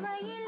वही